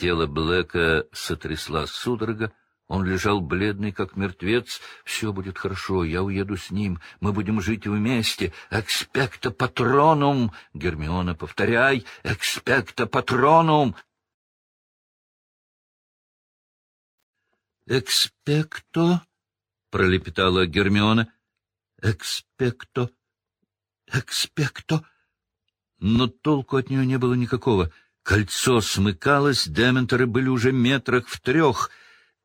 Тело Блэка сотрясла судорога, он лежал бледный, как мертвец. «Все будет хорошо, я уеду с ним, мы будем жить вместе. Экспекта патронум!» Гермиона, повторяй, «Экспекта патронум!» «Экспекто?» — пролепетала Гермиона. «Экспекто! Экспекто!» Но толку от нее не было никакого. Кольцо смыкалось, дементоры были уже метрах в трех —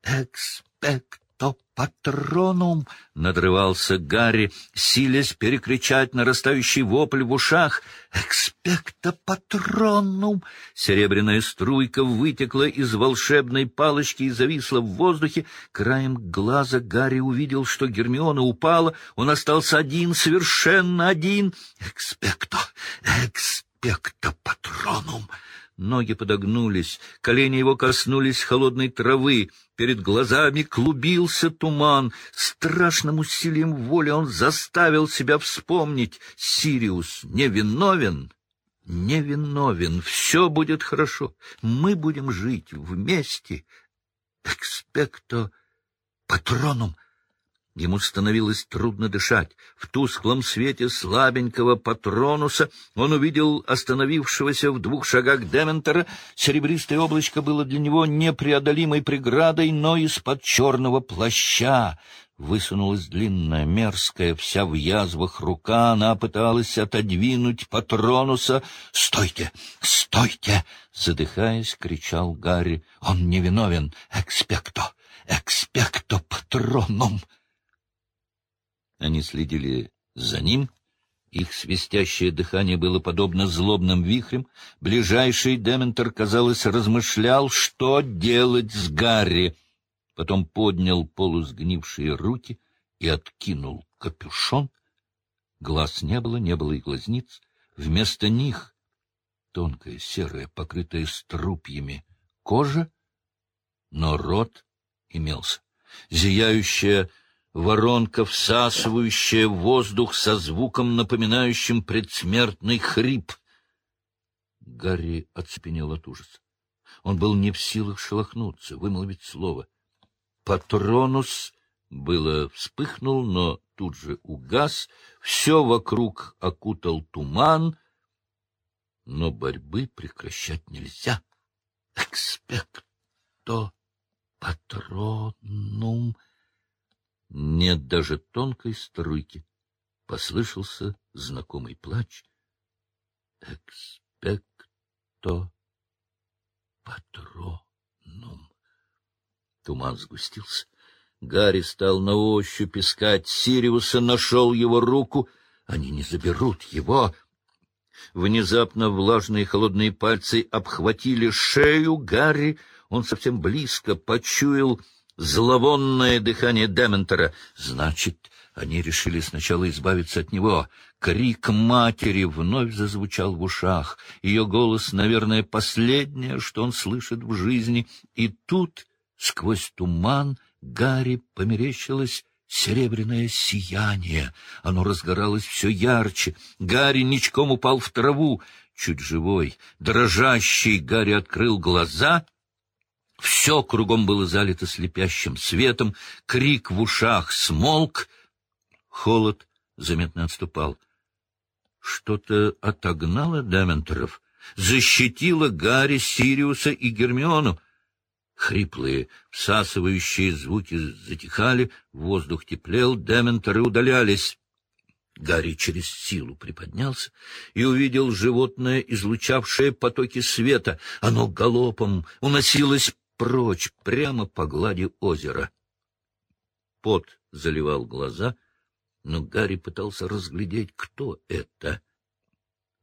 «Экспекто патронум!» — надрывался Гарри, силясь перекричать нарастающий вопль в ушах. «Экспекто патронум!» Серебряная струйка вытекла из волшебной палочки и зависла в воздухе. Краем глаза Гарри увидел, что Гермиона упала. Он остался один, совершенно один. «Экспекто! Экспекто патронум!» Ноги подогнулись, колени его коснулись холодной травы, перед глазами клубился туман. Страшным усилием воли он заставил себя вспомнить. Сириус невиновен, невиновен, все будет хорошо, мы будем жить вместе. Экспекто патронум Ему становилось трудно дышать. В тусклом свете слабенького патронуса он увидел остановившегося в двух шагах Дементера. Серебристое облачко было для него непреодолимой преградой, но из-под черного плаща высунулась длинная, мерзкая, вся в язвах рука. Она пыталась отодвинуть патронуса. «Стойте! Стойте!» — задыхаясь, кричал Гарри. «Он невиновен! Экспекто! Экспекто патроном!» Они следили за ним. Их свистящее дыхание было подобно злобным вихрям. Ближайший Дементор, казалось, размышлял, что делать с Гарри. Потом поднял полусгнившие руки и откинул капюшон. Глаз не было, не было и глазниц. Вместо них тонкая, серая, покрытая струпьями кожа, но рот имелся. Зияющая воронка, всасывающая воздух со звуком, напоминающим предсмертный хрип. Гарри оцепенел от ужаса. Он был не в силах шелохнуться, вымолвить слово. Патронус было вспыхнул, но тут же угас, все вокруг окутал туман, но борьбы прекращать нельзя. Экспекто патронум нет даже тонкой струйки. Послышался знакомый плач. Экспекто патронум. Туман сгустился. Гарри стал на ощупь искать Сириуса, нашел его руку. Они не заберут его. Внезапно влажные холодные пальцы обхватили шею Гарри. Он совсем близко почуял зловонное дыхание Дементора. Значит, они решили сначала избавиться от него. Крик матери вновь зазвучал в ушах. Ее голос, наверное, последнее, что он слышит в жизни. И тут, сквозь туман, Гарри померещилось серебряное сияние. Оно разгоралось все ярче. Гарри ничком упал в траву. Чуть живой, дрожащий, Гарри открыл глаза — все кругом было залито слепящим светом, крик в ушах смолк, холод заметно отступал. Что-то отогнало Дементоров, защитило Гарри, Сириуса и Гермиону. Хриплые, всасывающие звуки затихали, воздух теплел, Дементоры удалялись. Гарри через силу приподнялся и увидел животное, излучавшее потоки света. Оно галопом уносилось прочь, прямо по глади озера. Пот заливал глаза, но Гарри пытался разглядеть, кто это.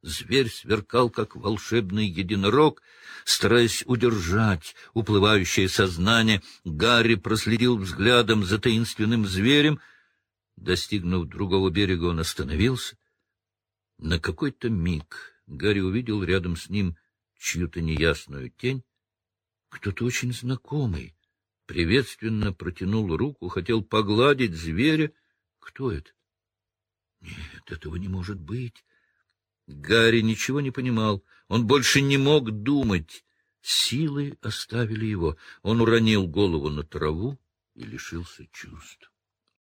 Зверь сверкал, как волшебный единорог, стараясь удержать уплывающее сознание. Гарри проследил взглядом за таинственным зверем. Достигнув другого берега, он остановился. На какой-то миг Гарри увидел рядом с ним чью-то неясную тень, кто-то очень знакомый. Приветственно протянул руку, хотел погладить зверя. Кто это? Нет, этого не может быть. Гарри ничего не понимал. Он больше не мог думать. Силы оставили его. Он уронил голову на траву и лишился чувств.